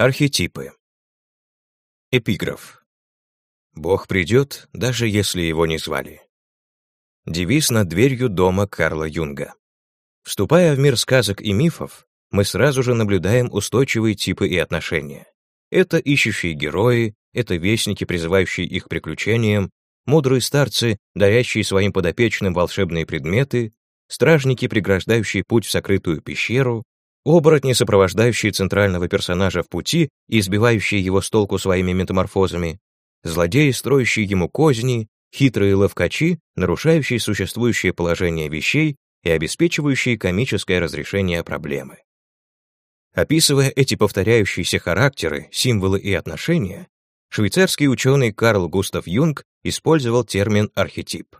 Архетипы. Эпиграф. Бог придет, даже если его не звали. Девиз над дверью дома Карла Юнга. Вступая в мир сказок и мифов, мы сразу же наблюдаем устойчивые типы и отношения. Это ищущие герои, это вестники, призывающие их приключениям, мудрые старцы, дарящие своим подопечным волшебные предметы, стражники, преграждающие путь в сокрытую пещеру, Оборотни, сопровождающие центрального персонажа в пути и избивающие его с толку своими метаморфозами, злодеи, строящие ему козни, хитрые ловкачи, нарушающие существующее положение вещей и обеспечивающие комическое разрешение проблемы. Описывая эти повторяющиеся характеры, символы и отношения, швейцарский ученый Карл Густав Юнг использовал термин «архетип»,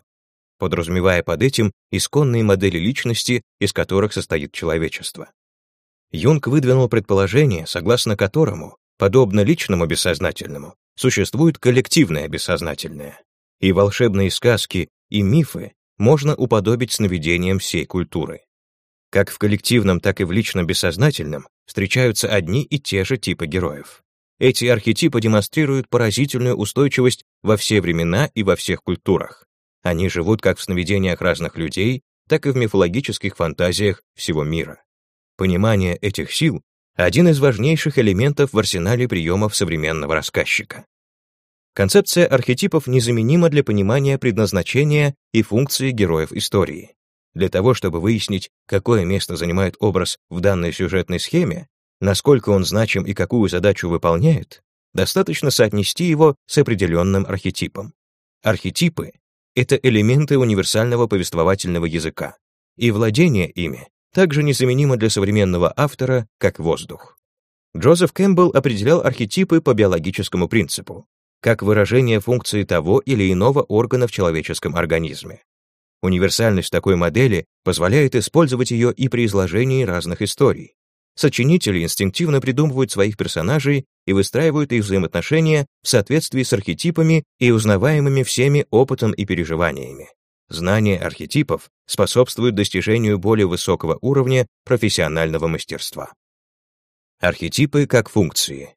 подразумевая под этим исконные модели личности, из которых состоит человечество. Юнг выдвинул предположение, согласно которому, подобно личному бессознательному, существует коллективное бессознательное, и волшебные сказки и мифы можно уподобить сновидениям всей культуры. Как в коллективном, так и в личном бессознательном встречаются одни и те же типы героев. Эти архетипы демонстрируют поразительную устойчивость во все времена и во всех культурах. Они живут как в сновидениях разных людей, так и в мифологических фантазиях всего мира. Понимание этих сил — один из важнейших элементов в арсенале приемов современного рассказчика. Концепция архетипов незаменима для понимания предназначения и функции героев истории. Для того, чтобы выяснить, какое место занимает образ в данной сюжетной схеме, насколько он значим и какую задачу выполняет, достаточно соотнести его с определенным архетипом. Архетипы — это элементы универсального повествовательного языка, и владение ими также незаменимо для современного автора, как воздух. Джозеф Кэмпбелл определял архетипы по биологическому принципу, как выражение функции того или иного органа в человеческом организме. Универсальность такой модели позволяет использовать ее и при изложении разных историй. Сочинители инстинктивно придумывают своих персонажей и выстраивают их взаимоотношения в соответствии с архетипами и узнаваемыми всеми опытом и переживаниями. Знание архетипов способствует достижению более высокого уровня профессионального мастерства. Архетипы как функции.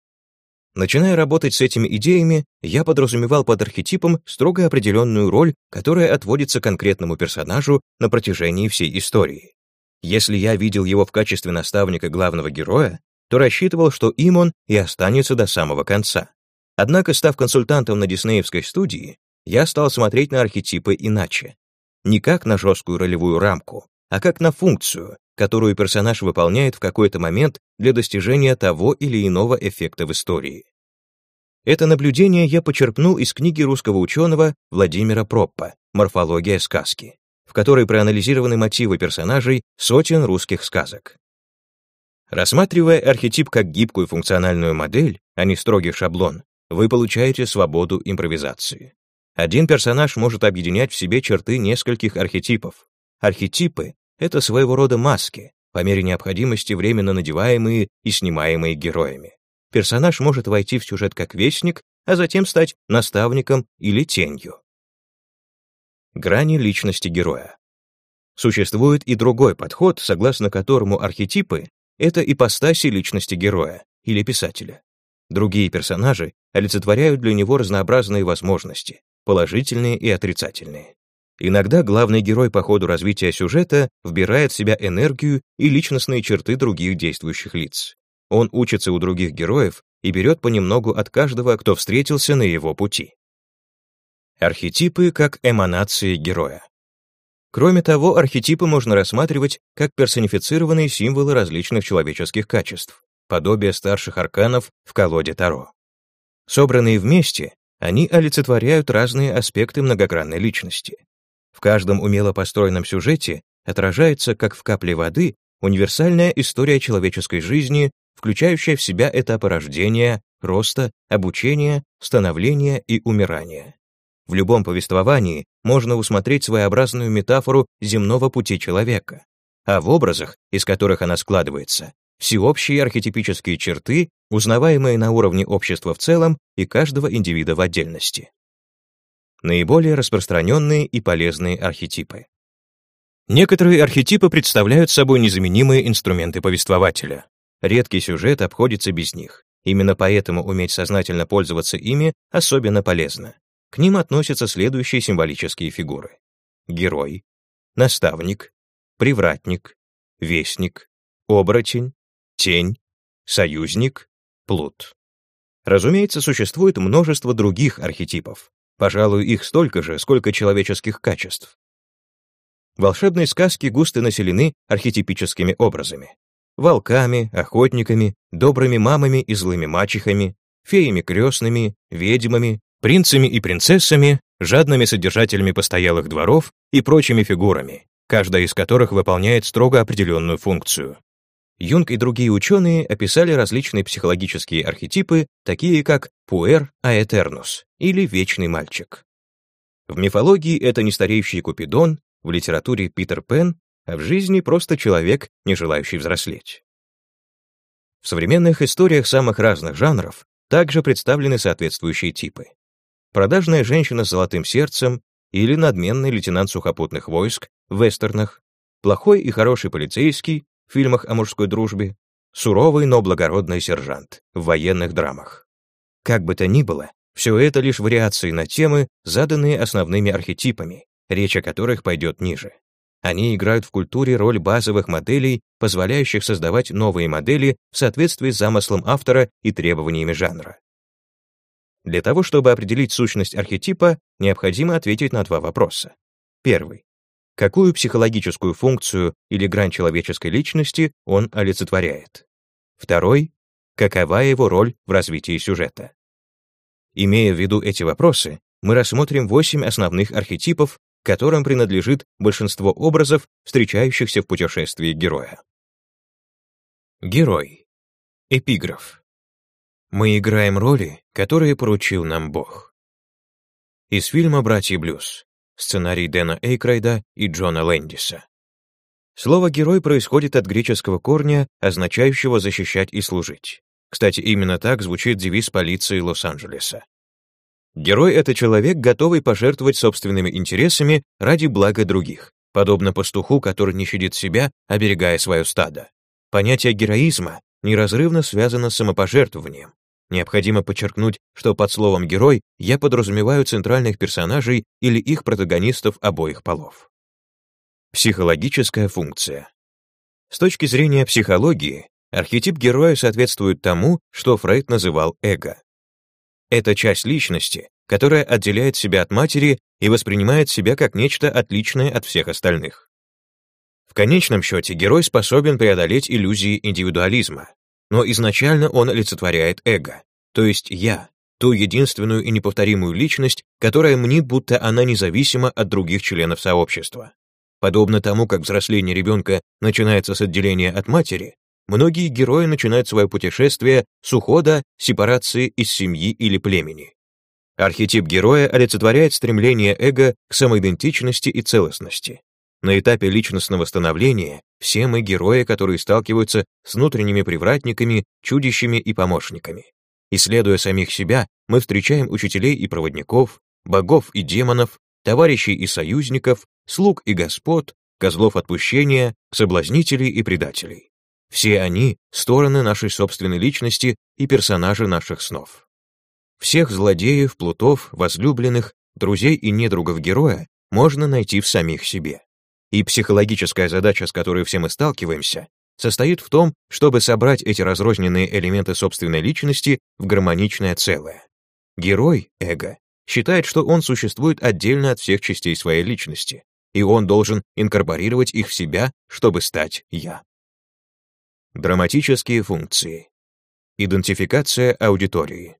Начиная работать с этими идеями, я подразумевал под архетипом строго определенную роль, которая отводится конкретному персонажу на протяжении всей истории. Если я видел его в качестве наставника главного героя, то рассчитывал, что им он и останется до самого конца. Однако, став консультантом на диснеевской студии, я стал смотреть на архетипы иначе не как на жесткую ролевую рамку, а как на функцию, которую персонаж выполняет в какой-то момент для достижения того или иного эффекта в истории. Это наблюдение я почерпнул из книги русского ученого Владимира Проппа «Морфология сказки», в которой проанализированы мотивы персонажей сотен русских сказок. Рассматривая архетип как гибкую функциональную модель, а не строгий шаблон, вы получаете свободу импровизации. Один персонаж может объединять в себе черты нескольких архетипов. Архетипы — это своего рода маски, по мере необходимости временно надеваемые и снимаемые героями. Персонаж может войти в сюжет как вестник, а затем стать наставником или тенью. Грани личности героя. Существует и другой подход, согласно которому архетипы — это ипостаси личности героя или писателя. Другие персонажи олицетворяют для него разнообразные возможности, положительные и отрицательные. Иногда главный герой по ходу развития сюжета вбирает в себя энергию и личностные черты других действующих лиц. Он учится у других героев и берет понемногу от каждого, кто встретился на его пути. Архетипы как эманации героя. Кроме того, архетипы можно рассматривать как персонифицированные символы различных человеческих качеств, подобие старших арканов в колоде Таро. Собранные вместе, они олицетворяют разные аспекты многогранной личности. В каждом умело построенном сюжете отражается, как в капле воды, универсальная история человеческой жизни, включающая в себя этапы рождения, роста, обучения, становления и умирания. В любом повествовании можно усмотреть своеобразную метафору земного пути человека, а в образах, из которых она складывается, всеобщие архетипические черты, узнаваемые на уровне общества в целом и каждого индивида в отдельности. Наиболее распространенные и полезные архетипы. Некоторые архетипы представляют собой незаменимые инструменты повествователя. Редкий сюжет обходится без них. Именно поэтому уметь сознательно пользоваться ими особенно полезно. К ним относятся следующие символические фигуры. Герой, наставник, привратник, вестник, оборотень, тень, союзник, плут. Разумеется, существует множество других архетипов. Пожалуй, их столько же, сколько человеческих качеств. Волшебные сказки густо населены архетипическими образами. Волками, охотниками, добрыми мамами и злыми мачехами, феями крестными, ведьмами, принцами и принцессами, жадными содержателями постоялых дворов и прочими фигурами, каждая из которых выполняет строго определенную функцию. Юнг и другие ученые описали различные психологические архетипы, такие как пуэр аэтернус или вечный мальчик. В мифологии это нестареющий Купидон, в литературе Питер Пен, а в жизни просто человек, не желающий взрослеть. В современных историях самых разных жанров также представлены соответствующие типы. Продажная женщина с золотым сердцем или надменный лейтенант сухопутных войск в вестернах, плохой и хороший полицейский фильмах о мужской дружбе, суровый, но благородный сержант в военных драмах. Как бы то ни было, все это лишь вариации на темы, заданные основными архетипами, речь о которых пойдет ниже. Они играют в культуре роль базовых моделей, позволяющих создавать новые модели в соответствии с замыслом автора и требованиями жанра. Для того, чтобы определить сущность архетипа, необходимо ответить на два вопроса. Первый. Какую психологическую функцию или грань человеческой личности он олицетворяет? Второй. Какова его роль в развитии сюжета? Имея в виду эти вопросы, мы рассмотрим восемь основных архетипов, которым принадлежит большинство образов, встречающихся в путешествии героя. Герой. Эпиграф. Мы играем роли, которые поручил нам Бог. Из фильма «Братья Блюз». Сценарий Дэна Эйкрайда и Джона Лэндиса. Слово «герой» происходит от греческого корня, означающего «защищать и служить». Кстати, именно так звучит девиз полиции Лос-Анджелеса. Герой — это человек, готовый пожертвовать собственными интересами ради блага других, подобно пастуху, который не щадит себя, оберегая свое стадо. Понятие героизма неразрывно связано с самопожертвованием. Необходимо подчеркнуть, что под словом «герой» я подразумеваю центральных персонажей или их протагонистов обоих полов. Психологическая функция. С точки зрения психологии, архетип героя соответствует тому, что Фрейд называл эго. Это часть личности, которая отделяет себя от матери и воспринимает себя как нечто отличное от всех остальных. В конечном счете герой способен преодолеть иллюзии индивидуализма, но изначально он олицетворяет эго, то есть я, ту единственную и неповторимую личность, которая мнит, будто она независима от других членов сообщества. Подобно тому, как взросление ребенка начинается с отделения от матери, многие герои начинают свое путешествие с ухода, сепарации из семьи или племени. Архетип героя олицетворяет стремление эго к самоидентичности и целостности. На этапе личностного становления все мы герои, которые сталкиваются с внутренними привратниками, чудищами и помощниками. Исследуя самих себя, мы встречаем учителей и проводников, богов и демонов, товарищей и союзников, слуг и господ, козлов отпущения, соблазнителей и предателей. Все они — стороны нашей собственной личности и персонажи наших снов. Всех злодеев, плутов, возлюбленных, друзей и недругов героя можно найти в самих себе. И психологическая задача, с которой все мы сталкиваемся, состоит в том, чтобы собрать эти разрозненные элементы собственной личности в гармоничное целое. Герой, эго, считает, что он существует отдельно от всех частей своей личности, и он должен инкорпорировать их в себя, чтобы стать «я». Драматические функции. Идентификация аудитории.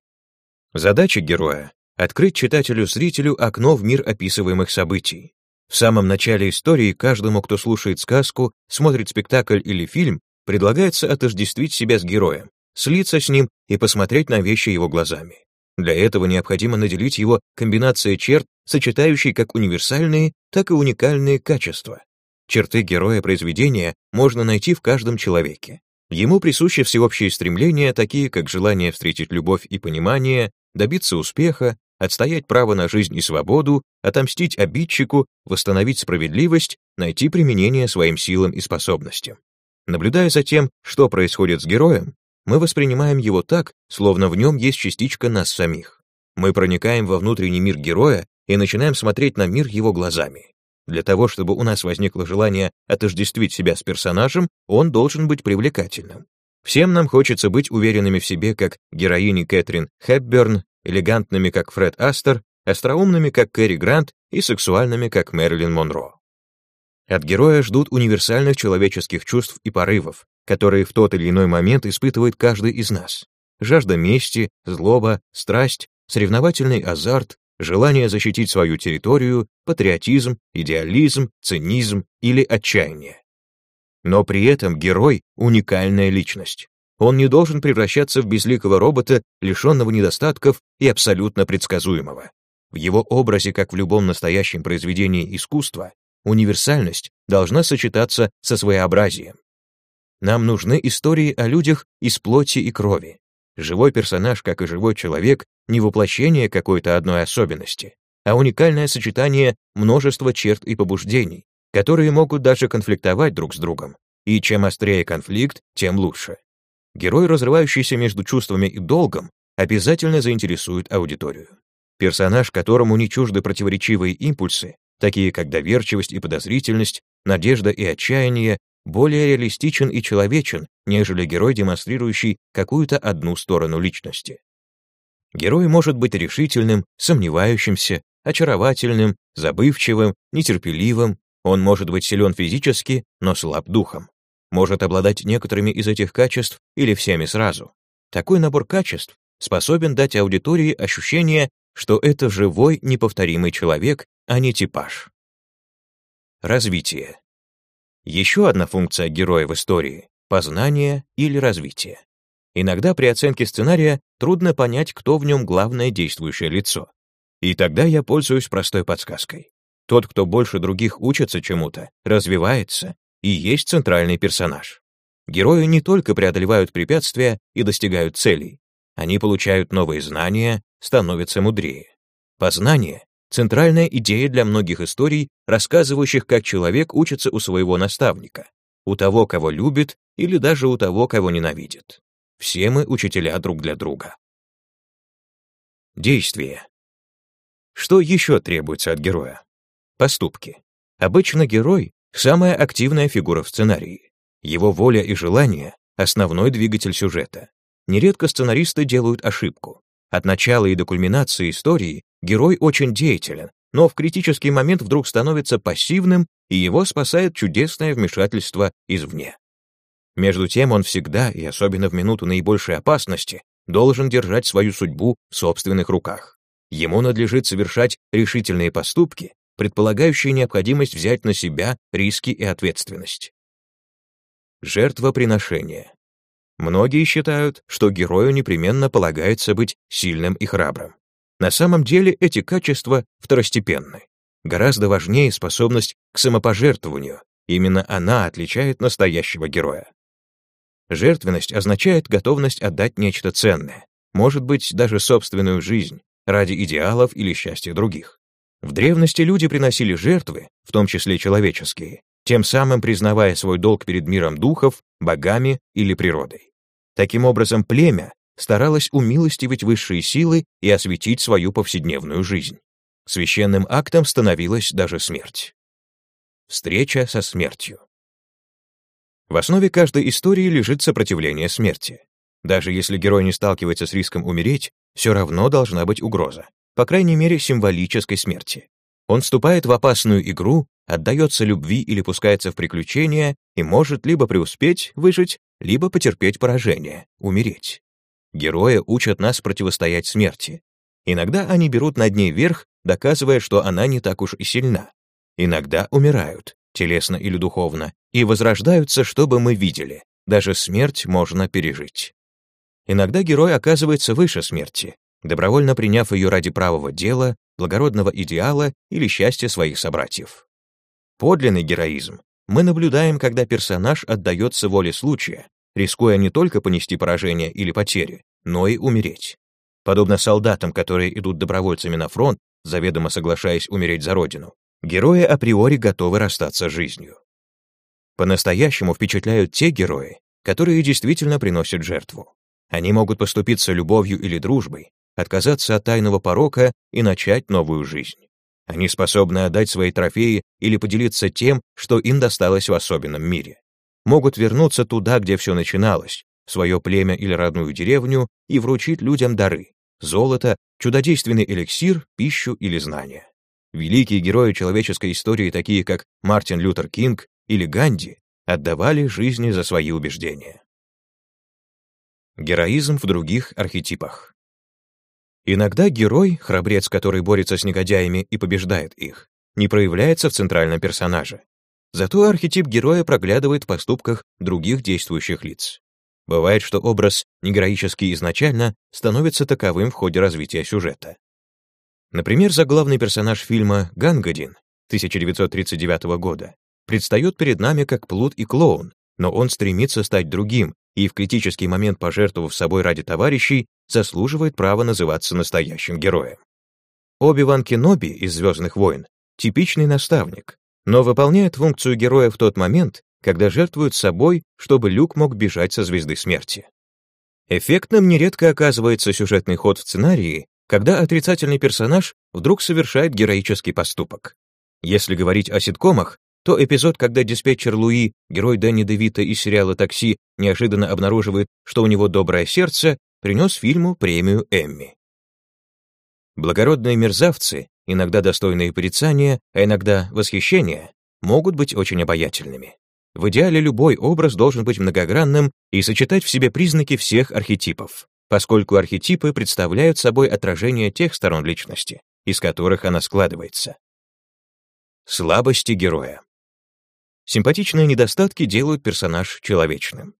Задача героя — открыть читателю-зрителю окно в мир описываемых событий, в самом начале истории каждому, кто слушает сказку, смотрит спектакль или фильм, предлагается отождествить себя с героем, слиться с ним и посмотреть на вещи его глазами. Для этого необходимо наделить его комбинацией черт, сочетающей как универсальные, так и уникальные качества. Черты героя произведения можно найти в каждом человеке. Ему присущи всеобщие стремления, такие как желание встретить любовь и понимание, добиться успеха, отстоять право на жизнь и свободу, отомстить обидчику, восстановить справедливость, найти применение своим силам и способностям. Наблюдая за тем, что происходит с героем, мы воспринимаем его так, словно в нем есть частичка нас самих. Мы проникаем во внутренний мир героя и начинаем смотреть на мир его глазами. Для того, чтобы у нас возникло желание отождествить себя с персонажем, он должен быть привлекательным. Всем нам хочется быть уверенными в себе, как героини Кэтрин Хепберн, элегантными, как Фред Астер, остроумными, как Кэрри Грант, и сексуальными, как Мэрилин Монро. От героя ждут универсальных человеческих чувств и порывов, которые в тот или иной момент испытывает каждый из нас. Жажда мести, злоба, страсть, соревновательный азарт, желание защитить свою территорию, патриотизм, идеализм, цинизм или отчаяние. Но при этом герой — уникальная личность. Он не должен превращаться в безликого робота, лишенного недостатков и абсолютно предсказуемого. В его образе, как в любом настоящем произведении искусства, универсальность должна сочетаться со своеобразием. Нам нужны истории о людях из плоти и крови. Живой персонаж, как и живой человек, не воплощение какой-то одной особенности, а уникальное сочетание множества черт и побуждений, которые могут даже конфликтовать друг с другом. И чем острее конфликт, тем лучше. Герой, разрывающийся между чувствами и долгом, обязательно заинтересует аудиторию. Персонаж, которому не чужды противоречивые импульсы, такие как доверчивость и подозрительность, надежда и отчаяние, более реалистичен и человечен, нежели герой, демонстрирующий какую-то одну сторону личности. Герой может быть решительным, сомневающимся, очаровательным, забывчивым, нетерпеливым, он может быть силен физически, но слаб духом. Может обладать некоторыми из этих качеств или всеми сразу. Такой набор качеств способен дать аудитории ощущение, что это живой, неповторимый человек, а не типаж. Развитие. Еще одна функция героя в истории — познание или развитие. Иногда при оценке сценария трудно понять, кто в нем главное действующее лицо. И тогда я пользуюсь простой подсказкой. Тот, кто больше других учится чему-то, развивается и есть центральный персонаж. Герои не только преодолевают препятствия и достигают целей, они получают новые знания, становятся мудрее. Познание центральная идея для многих историй, рассказывающих, как человек учится у своего наставника, у того, кого любит, или даже у того, кого ненавидит. Все мы учителя друг для друга. Действие. Что еще требуется от героя? Поступки. Обычно герой — самая активная фигура в сценарии. Его воля и желание — основной двигатель сюжета. Нередко сценаристы делают ошибку. От начала и до кульминации истории герой очень деятелен, но в критический момент вдруг становится пассивным, и его спасает чудесное вмешательство извне. Между тем он всегда, и особенно в минуту наибольшей опасности, должен держать свою судьбу в собственных руках. Ему надлежит совершать решительные поступки, предполагающие необходимость взять на себя риски и ответственность. Жертвоприношение. Многие считают, что герою непременно полагается быть сильным и храбрым. На самом деле эти качества второстепенны. Гораздо важнее способность к самопожертвованию. Именно она отличает настоящего героя. Жертвенность означает готовность отдать нечто ценное, может быть, даже собственную жизнь, ради идеалов или счастья других. В древности люди приносили жертвы, в том числе человеческие, тем самым признавая свой долг перед миром духов, богами или природой. Таким образом, племя старалось умилостивить высшие силы и осветить свою повседневную жизнь. Священным актом становилась даже смерть. Встреча со смертью. В основе каждой истории лежит сопротивление смерти. Даже если герой не сталкивается с риском умереть, все равно должна быть угроза, по крайней мере символической смерти. Он вступает в опасную игру, отдается любви или пускается в приключения и может либо преуспеть, выжить, либо потерпеть поражение, умереть. Герои учат нас противостоять смерти. Иногда они берут над ней верх, доказывая, что она не так уж и сильна. Иногда умирают, телесно или духовно, и возрождаются, чтобы мы видели. Даже смерть можно пережить. Иногда герой оказывается выше смерти, добровольно приняв ее ради правого дела, благородного идеала или счастья своих собратьев. Подлинный героизм мы наблюдаем, когда персонаж отдается воле случая, рискуя не только понести поражение или потери, но и умереть. Подобно солдатам, которые идут добровольцами на фронт, заведомо соглашаясь умереть за родину, герои априори готовы расстаться с жизнью. По-настоящему впечатляют те герои, которые действительно приносят жертву. Они могут поступиться любовью или дружбой, отказаться от тайного порока и начать новую жизнь. Они способны отдать свои трофеи или поделиться тем, что им досталось в особенном мире. Могут вернуться туда, где все начиналось, в свое племя или родную деревню, и вручить людям дары — золото, чудодейственный эликсир, пищу или знания. Великие герои человеческой истории, такие как Мартин Лютер Кинг или Ганди, отдавали жизни за свои убеждения. Героизм в других архетипах. Иногда герой, храбрец, который борется с негодяями и побеждает их, не проявляется в центральном персонаже. Зато архетип героя проглядывает в поступках других действующих лиц. Бывает, что образ негероический изначально становится таковым в ходе развития сюжета. Например, заглавный персонаж фильма «Гангадин» 1939 года предстает перед нами как плут и клоун, но он стремится стать другим и в критический момент, пожертвовав собой ради товарищей, заслуживает права называться настоящим героем. Оби-Ван Кеноби из «Звездных войн» — типичный наставник, но выполняет функцию героя в тот момент, когда жертвует собой, чтобы Люк мог бежать со звезды смерти. Эффектным нередко оказывается сюжетный ход в сценарии, когда отрицательный персонаж вдруг совершает героический поступок. Если говорить о ситкомах, то эпизод, когда диспетчер Луи, герой Дэнни Девита из сериала «Такси», неожиданно обнаруживает, что у него доброе сердце, принес фильму премию Эмми. Благородные мерзавцы, иногда достойные порицания, а иногда восхищения, могут быть очень обаятельными. В идеале любой образ должен быть многогранным и сочетать в себе признаки всех архетипов, поскольку архетипы представляют собой отражение тех сторон личности, из которых она складывается. Слабости героя. Симпатичные недостатки делают персонаж человечным.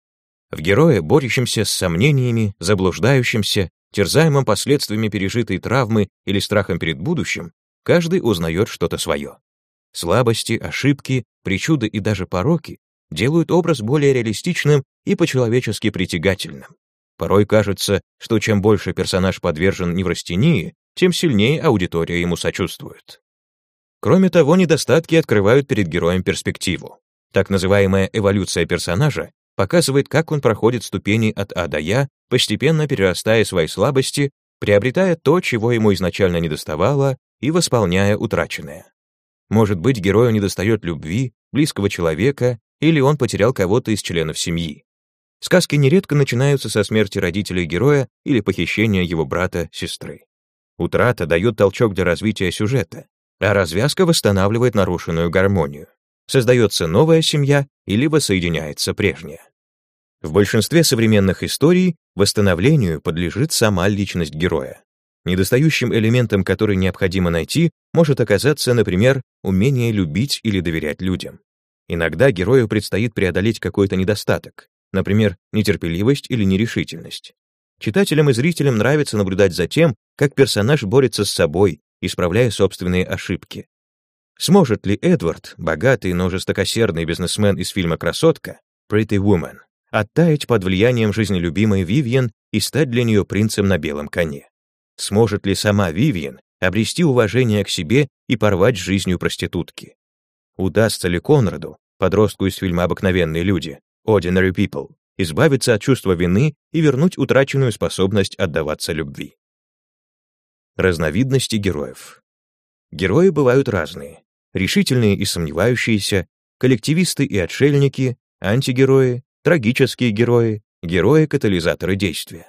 В герое, борющемся с сомнениями, заблуждающимся, терзаемым последствиями пережитой травмы или страхом перед будущим, каждый узнает что-то свое. Слабости, ошибки, причуды и даже пороки делают образ более реалистичным и по-человечески притягательным. Порой кажется, что чем больше персонаж подвержен неврастении, тем сильнее аудитория ему сочувствует. Кроме того, недостатки открывают перед героем перспективу. Так называемая эволюция персонажа показывает, как он проходит ступени от А до Я, постепенно перерастая свои слабости, приобретая то, чего ему изначально недоставало, и восполняя утраченное. Может быть, герою недостает любви, близкого человека, или он потерял кого-то из членов семьи. Сказки нередко начинаются со смерти родителей героя или похищения его брата-сестры. Утрата дает толчок для развития сюжета, а развязка восстанавливает нарушенную гармонию. Создается новая семья или воссоединяется прежняя. В большинстве современных историй восстановлению подлежит сама личность героя. Недостающим элементом, который необходимо найти, может оказаться, например, умение любить или доверять людям. Иногда герою предстоит преодолеть какой-то недостаток, например, нетерпеливость или нерешительность. Читателям и зрителям нравится наблюдать за тем, как персонаж борется с собой, исправляя собственные ошибки. Сможет ли Эдвард, богатый, но жестокосердный бизнесмен из фильма «Красотка» Pretty Woman, оттаять под влиянием жизнелюбимой Вивьен и стать для нее принцем на белом коне? Сможет ли сама Вивьен обрести уважение к себе и порвать с жизнью проститутки? Удастся ли Конраду, подростку из фильма «Обыкновенные люди» Ordinary People, избавиться от чувства вины и вернуть утраченную способность отдаваться любви? Разновидности героев. Герои бывают разные. Решительные и сомневающиеся, коллективисты и отшельники, антигерои, трагические герои, герои-катализаторы действия.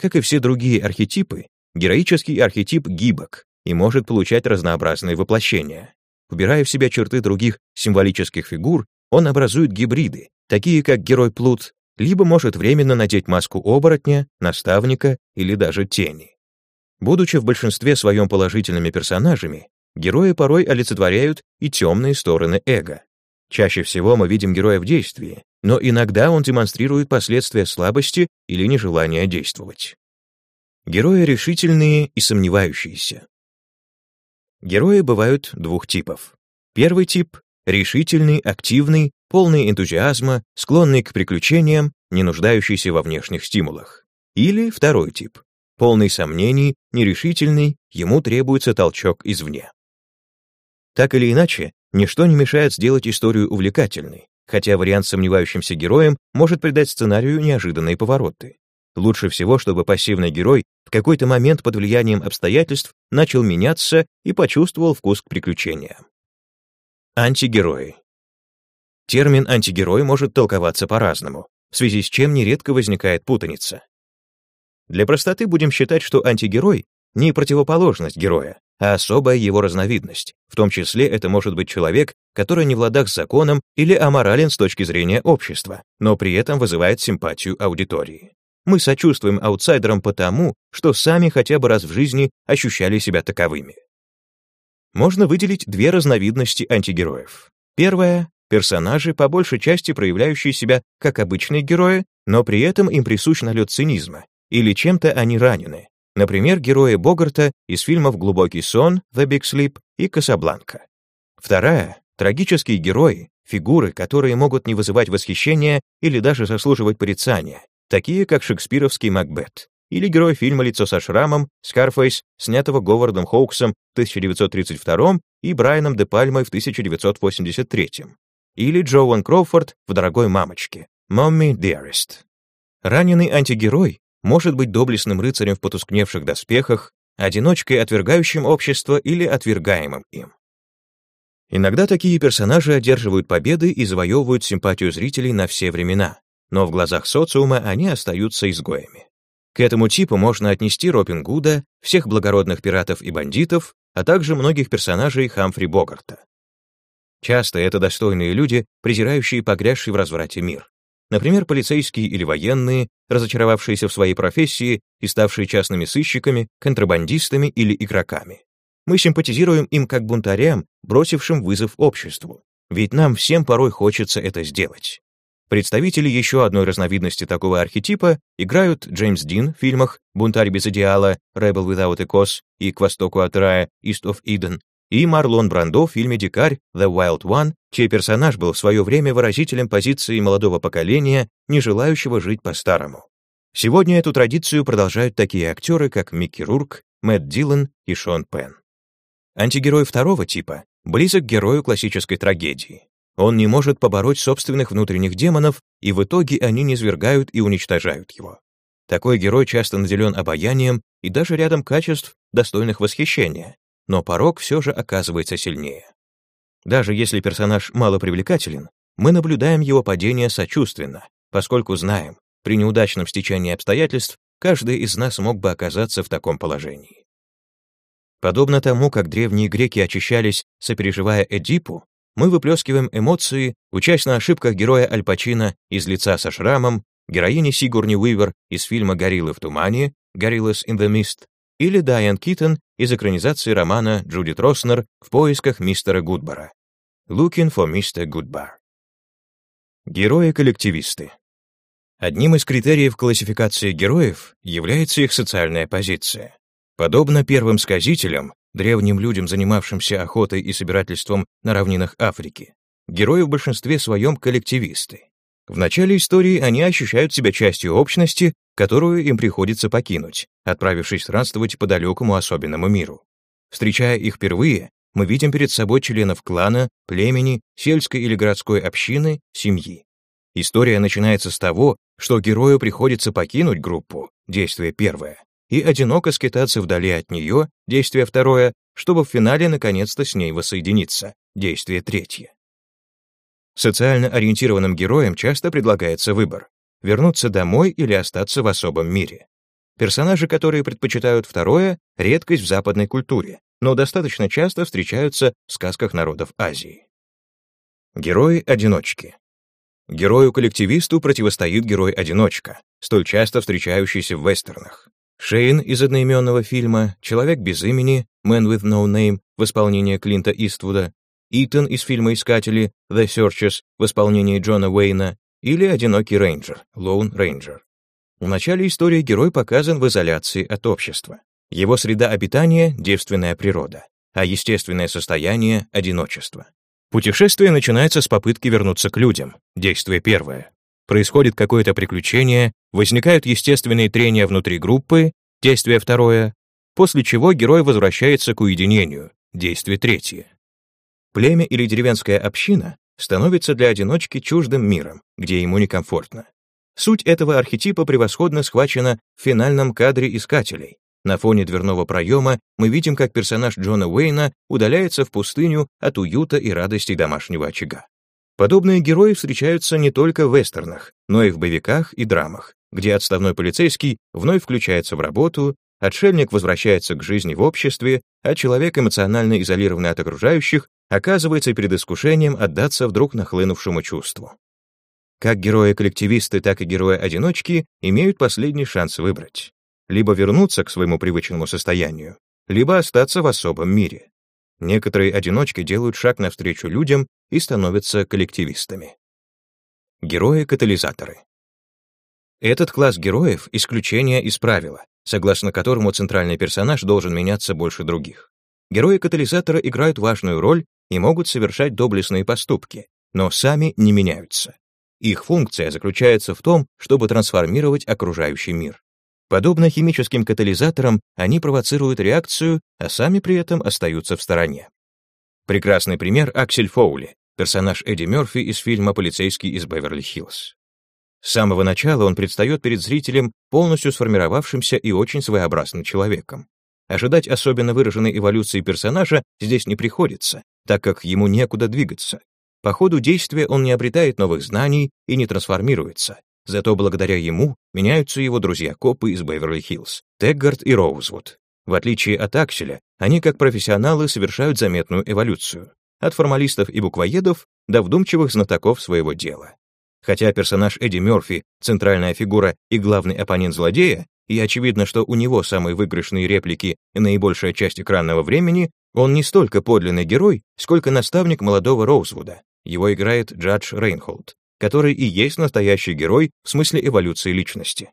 Как и все другие архетипы, героический архетип гибок и может получать разнообразные воплощения. Убирая в себя черты других символических фигур, он образует гибриды, такие как герой Плут, либо может временно надеть маску оборотня, наставника или даже тени. Будучи в большинстве своем положительными персонажами, герои порой олицетворяют и темные стороны эго. Чаще всего мы видим героя в действии, но иногда он демонстрирует последствия слабости или нежелания действовать. Герои решительные и сомневающиеся. Герои бывают двух типов. Первый тип — решительный, активный, полный энтузиазма, склонный к приключениям, не нуждающийся во внешних стимулах. Или второй тип Полный сомнений, нерешительный, ему требуется толчок извне. Так или иначе, ничто не мешает сделать историю увлекательной, хотя вариант с сомневающимся героем может придать сценарию неожиданные повороты. Лучше всего, чтобы пассивный герой в какой-то момент под влиянием обстоятельств начал меняться и почувствовал вкус к приключениям. Антигерои. Термин «антигерой» может толковаться по-разному, в связи с чем нередко возникает путаница. Для простоты будем считать, что антигерой — не противоположность героя, а особая его разновидность. В том числе это может быть человек, который не в ладах с законом или аморален с точки зрения общества, но при этом вызывает симпатию аудитории. Мы сочувствуем аутсайдерам потому, что сами хотя бы раз в жизни ощущали себя таковыми. Можно выделить две разновидности антигероев. Первая — персонажи, по большей части проявляющие себя как обычные герои, но при этом им присущ налет цинизма, или чем-то они ранены. Например, герои Богарта из фильмов «Глубокий сон», «The Big Sleep» и «Касабланка». Вторая — трагические герои, фигуры, которые могут не вызывать восхищения или даже заслуживать порицания, такие как шекспировский Макбет или герой фильма «Лицо со шрамом» Скарфейс, снятого Говардом Хоуксом в 1932 и Брайаном де Пальмой в 1983, или Джоуэн Кроуфорд в «Дорогой мамочке» «Mommy Dearest». Раненый антигерой может быть доблестным рыцарем в потускневших доспехах, одиночкой, отвергающим общество или отвергаемым им. Иногда такие персонажи одерживают победы и завоевывают симпатию зрителей на все времена, но в глазах социума они остаются изгоями. К этому типу можно отнести Робин Гуда, всех благородных пиратов и бандитов, а также многих персонажей Хамфри Богарта. Часто это достойные люди, презирающие погрязший в разврате мир. Например, полицейские или военные, разочаровавшиеся в своей профессии и ставшие частными сыщиками, контрабандистами или игроками. Мы симпатизируем им как бунтарям, бросившим вызов обществу. Ведь нам всем порой хочется это сделать. Представители еще одной разновидности такого архетипа играют Джеймс Дин в фильмах «Бунтарь без идеала», «Rebel without a cause» и «К востоку от рая», «East of Eden», и Марлон Брандо в фильме «Дикарь» «The Wild One», чей персонаж был в свое время выразителем позиции молодого поколения, не желающего жить по-старому. Сегодня эту традицию продолжают такие актеры, как Микки Рурк, Мэтт Дилан и Шон Пен. Антигерой второго типа близок к герою классической трагедии. Он не может побороть собственных внутренних демонов, и в итоге они низвергают и уничтожают его. Такой герой часто наделен обаянием и даже рядом качеств, достойных восхищения, но порог все же оказывается сильнее. Даже если персонаж малопривлекателен, мы наблюдаем его падение сочувственно, поскольку знаем, при неудачном стечении обстоятельств каждый из нас мог бы оказаться в таком положении. Подобно тому, как древние греки очищались, сопереживая Эдипу, мы выплескиваем эмоции, учась на ошибках героя Аль Пачино из лица со шрамом, героини Сигурни Уивер из фильма «Гориллы в тумане» «Gorillas in the Mist» или Дайан Китон из экранизации романа Джудит Роснер «В поисках мистера Гудбара» «Looking for Mr. Goodbar». Герои-коллективисты. Одним из критериев классификации героев является их социальная позиция. Подобно первым сказителям, древним людям, занимавшимся охотой и собирательством на равнинах Африки. Герои в большинстве своем коллективисты. В начале истории они ощущают себя частью общности, которую им приходится покинуть, отправившись странствовать по далекому особенному миру. Встречая их впервые, мы видим перед собой членов клана, племени, сельской или городской общины, семьи. История начинается с того, что герою приходится покинуть группу, действие первое, и одиноко скитаться вдали от нее, действие второе, чтобы в финале наконец-то с ней воссоединиться, действие третье. Социально ориентированным героям часто предлагается выбор — вернуться домой или остаться в особом мире. Персонажи, которые предпочитают второе, — редкость в западной культуре, но достаточно часто встречаются в сказках народов Азии. Герои-одиночки. Герою-коллективисту противостоит герой-одиночка, столь часто встречающийся в вестернах. Шейн из одноименного фильма, Человек без имени, Man with No Name в исполнении Клинта Иствуда, Итан из фильма «Искатели» The Searchers в исполнении Джона Уэйна или «Одинокий рейнджер» Lone Ranger. В начале истории герой показан в изоляции от общества. Его среда обитания — девственная природа, а естественное состояние — одиночество. Путешествие начинается с попытки вернуться к людям, действие первое происходит какое-то приключение, возникают естественные трения внутри группы, действие второе, после чего герой возвращается к уединению, действие третье. Племя или деревенская община становится для одиночки чуждым миром, где ему некомфортно. Суть этого архетипа превосходно схвачена в финальном кадре «Искателей». На фоне дверного проема мы видим, как персонаж Джона Уэйна удаляется в пустыню от уюта и радости домашнего очага. Подобные герои встречаются не только в вестернах, но и в боевиках и драмах, где отставной полицейский вновь включается в работу, отшельник возвращается к жизни в обществе, а человек, эмоционально изолированный от окружающих, оказывается перед искушением отдаться вдруг нахлынувшему чувству. Как герои-коллективисты, так и герои-одиночки имеют последний шанс выбрать. Либо вернуться к своему привычному состоянию, либо остаться в особом мире. Некоторые одиночки делают шаг навстречу людям и становятся коллективистами. Герои-катализаторы. Этот класс героев — исключение из правила, согласно которому центральный персонаж должен меняться больше других. Герои-катализатора играют важную роль и могут совершать доблестные поступки, но сами не меняются. Их функция заключается в том, чтобы трансформировать окружающий мир. Подобно химическим катализаторам, они провоцируют реакцию, а сами при этом остаются в стороне. Прекрасный пример Аксель Фоули, персонаж Эдди Мерфи из фильма «Полицейский из Беверли-Хиллз». С самого начала он предстает перед зрителем полностью сформировавшимся и очень своеобразным человеком. Ожидать особенно выраженной эволюции персонажа здесь не приходится, так как ему некуда двигаться. По ходу действия он не обретает новых знаний и не трансформируется. Зато благодаря ему меняются его друзья-копы из Беверли-Хиллз, Теггард и Роузвуд. В отличие от Акселя, они как профессионалы совершают заметную эволюцию. От формалистов и буквоедов до вдумчивых знатоков своего дела. Хотя персонаж Эдди Мёрфи — центральная фигура и главный оппонент злодея, и очевидно, что у него самые выигрышные реплики и наибольшая часть экранного времени, он не столько подлинный герой, сколько наставник молодого Роузвуда. Его играет Джадж Рейнхолд, который и есть настоящий герой в смысле эволюции личности.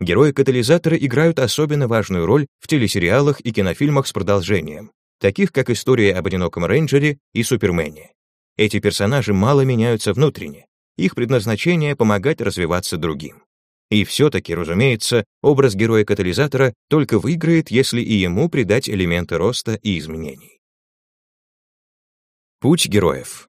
Герои-катализаторы играют особенно важную роль в телесериалах и кинофильмах с продолжением, таких как «История об одиноком рейнджере» и «Супермене». Эти персонажи мало меняются внутренне, их предназначение — помогать развиваться другим. И все-таки, разумеется, образ героя-катализатора только выиграет, если и ему придать элементы роста и изменений. Путь героев.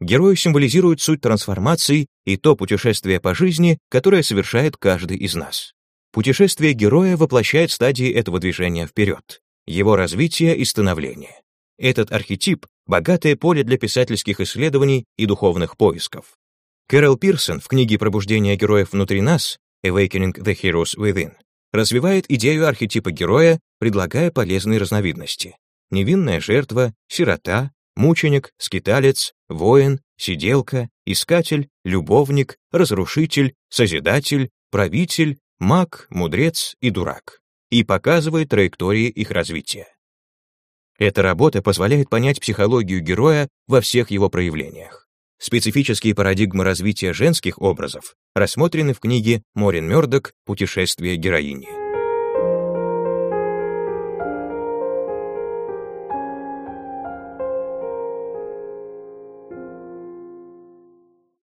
Герои символизируют суть трансформации и то путешествие по жизни, которое совершает каждый из нас. Путешествие героя воплощает стадии этого движения вперед, его развитие и становление. Этот архетип — богатое поле для писательских исследований и духовных поисков. Кэрол Пирсон в книге «Пробуждение героев внутри нас» Awakening the Heroes Within развивает идею архетипа героя, предлагая полезные разновидности. Невинная жертва, сирота, мученик, скиталец, воин, сиделка, искатель, любовник, разрушитель, созидатель, правитель, маг, мудрец и дурак. И показывает траектории их развития. Эта работа позволяет понять психологию героя во всех его проявлениях. Специфические парадигмы развития женских образов рассмотрены в книге Морин Мёрдок «Путешествие героини».